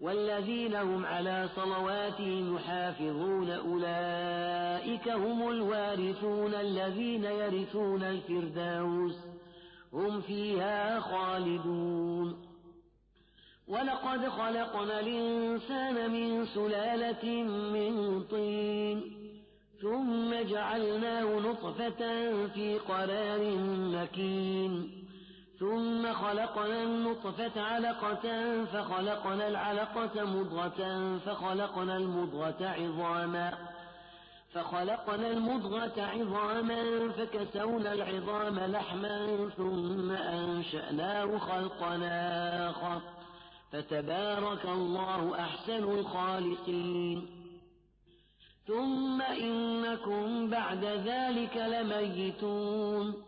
والذين هم على صلواتهم يحافظون أولئك هم الوارثون الذين يرثون الفردوس. هم فيها خالدون. ولقد خلقنا الإنسان من سلالة من طين ثم جعلناه نطفة في قرار مكين. ثم خلقنا النطفة علقة فخلقنا العلقة مضغة فخلقنا المضغة عظاما فخلقنا المضغة عظاما فكسونا العظام لحما ثم أنشأناه خلقنا آخر فتبارك الله أحسن الخالقين ثم إنكم بعد ذلك لميتون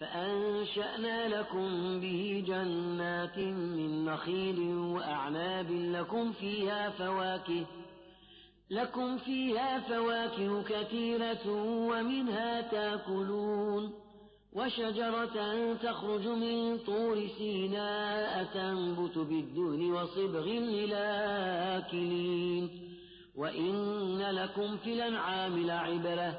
فأنشأنا لكم به جنات من نخيل وأعناب لكم فيها فواكه لكم فيها فواكه كثيرة ومنها تأكلون وشجرة تخرج من طور سيناء تنبت بالدهن وصبغ للاكلين وإن لكم في الأنعام لعبرة.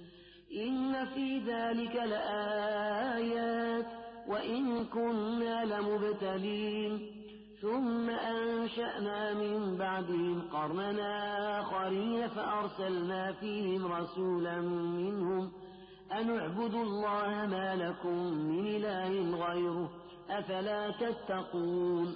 إن في ذلك لآيات وإن كنا لمبتلين. ثم أنشأنا من بعدهم قرننا آخرين فأرسلنا فيهم رسولا منهم. أن اعبدوا الله ما لكم من إله غيره أفلا تتقون.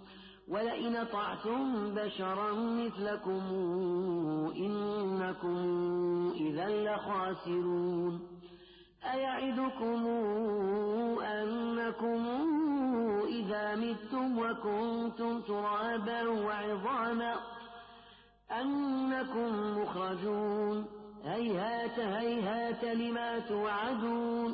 ولئن طعتم بشرا مثلكم إنكم إذا لخاسرون أيعدكم أنكم إذا متم وكنتم ترابا وعظاما أنكم مخرجون هيهات هيهات لما توعدون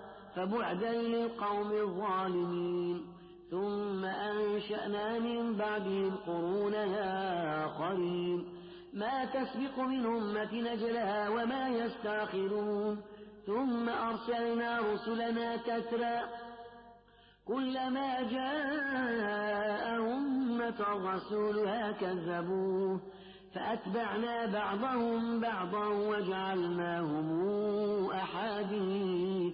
فبعدا للقوم الظالمين. ثم أنشأنا من بعدهم قرونا آخرين ما تسبق من أمة نجلها وما يستاخرون ثم أرسلنا رسلنا تترى. كلما جاء أمة رسولها كذبوه. فأتبعنا بعضهم بعضا وجعلناهم أحاديث.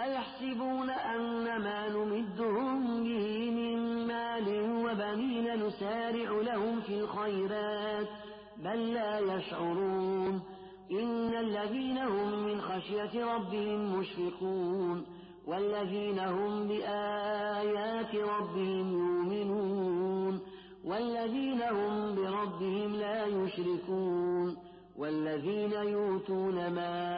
أيحسبون أن ما نمدهم به من مال وبنين نسارع لهم في الخيرات بل لا يشعرون. إن الذين هم من خشية ربهم مشفقون والذين هم بآيات ربهم يؤمنون والذين هم بربهم لا يشركون والذين يؤتون ما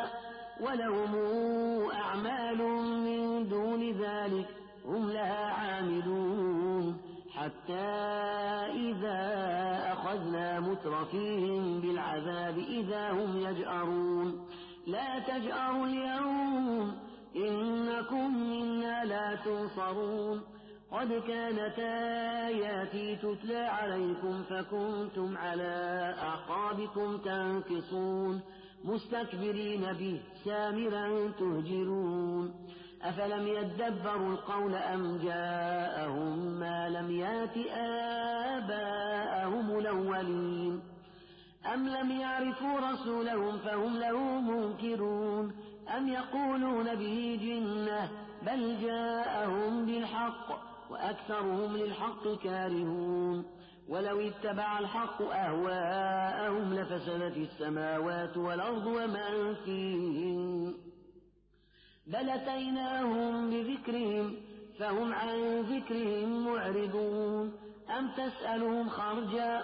مترفيهم بالعذاب إذا هم يجأرون لا تجأروا اليوم إنكم منا لا تنصرون قد كانت آياتي تتلى عليكم فكنتم على أعقابكم تنكصون مستكبرين به سامرا تهجرون أفلم يدبروا القول أم جاءهم ما لم يات آباءهم الأولين أم لم يعرفوا رسولهم فهم له منكرون أم يقولون به جنة بل جاءهم بالحق وأكثرهم للحق كارهون ولو اتبع الحق أهواءهم لفسدت السماوات والأرض ومن فيهن بل أتيناهم بذكرهم فهم عن ذكرهم معرضون أم تسألهم خرجا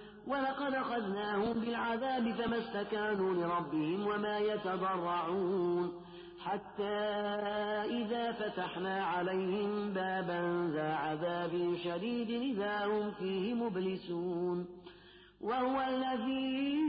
ولقد أخذناهم بالعذاب فما استكانوا لربهم وما يتضرعون حتى إذا فتحنا عليهم بابا ذا عذاب شديد إذا هم فيه مبلسون وهو الذي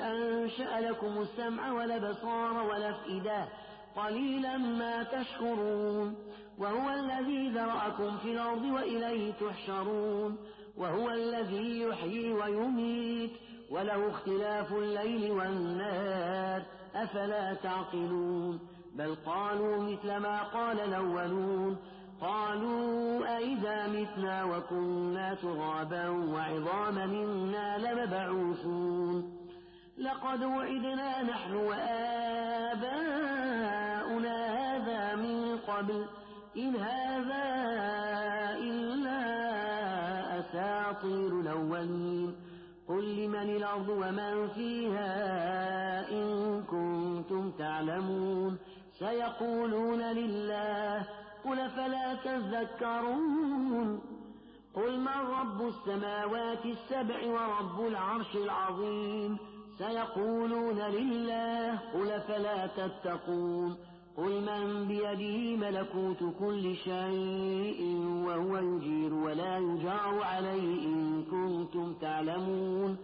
أنشأ لكم السمع والأبصار والأفئدة قليلا ما تشكرون وهو الذي ذرأكم في الأرض وإليه تحشرون وهو الذي يحيي ويميت. وله اختلاف الليل والنهار. أفلا تعقلون؟ بل قالوا مثل ما قال الأولون. قالوا أئذا متنا وكنا ترابا وعظاما إنا لمبعوثون. لقد وعدنا نحن وآباؤنا هذا من قبل. إن هذا الأولين. قل لمن الأرض ومن فيها إن كنتم تعلمون. سيقولون لله قل فلا تذكرون؟ قل من رب السماوات السبع ورب العرش العظيم؟ سيقولون لله قل فلا تتقون؟ قل من بيده ملكوت كل شيء وهو يجير ولا يجار عليه إن كنتم تعلمون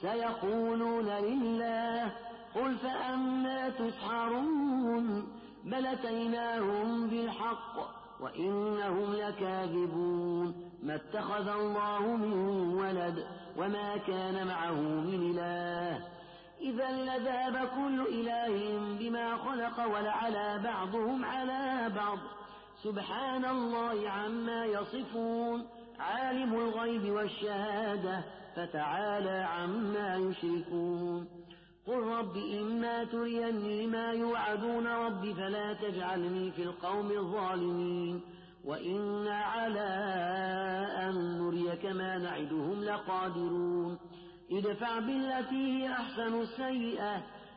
سيقولون لله قل فأنا تسحرون بل أتيناهم بالحق وإنهم لكاذبون ما اتخذ الله من ولد وما كان معه من إله إذا لذاب كل إله بما خلق ولعلى بعضهم على بعض. سبحان الله عما يصفون. عالم الغيب والشهادة فتعالى عما يشركون. قل رب إما تريني ما يوعدون رب فلا تجعلني في القوم الظالمين. وإنا على أن نريك ما نعدهم لقادرون. ادفع بالتي هي أحسن السيئة.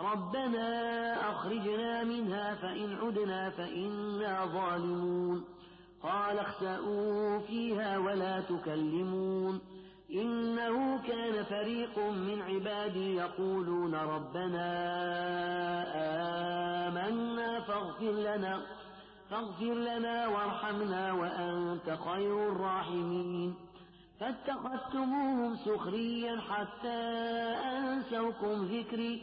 ربنا أخرجنا منها فإن عدنا فإنا ظالمون قال اخسأوا فيها ولا تكلمون إنه كان فريق من عبادي يقولون ربنا آمنا فاغفر لنا فاغفر لنا وارحمنا وأنت خير الراحمين فاتخذتموهم سخريا حتى أنسوكم ذكري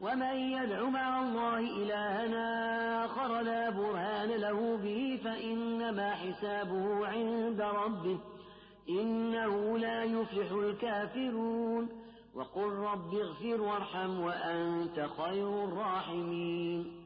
ومن يدع مع الله إلهنا آخر لا برهان له به فإنما حسابه عند ربه إنه لا يفلح الكافرون وقل رب اغفر وارحم وأنت خير الراحمين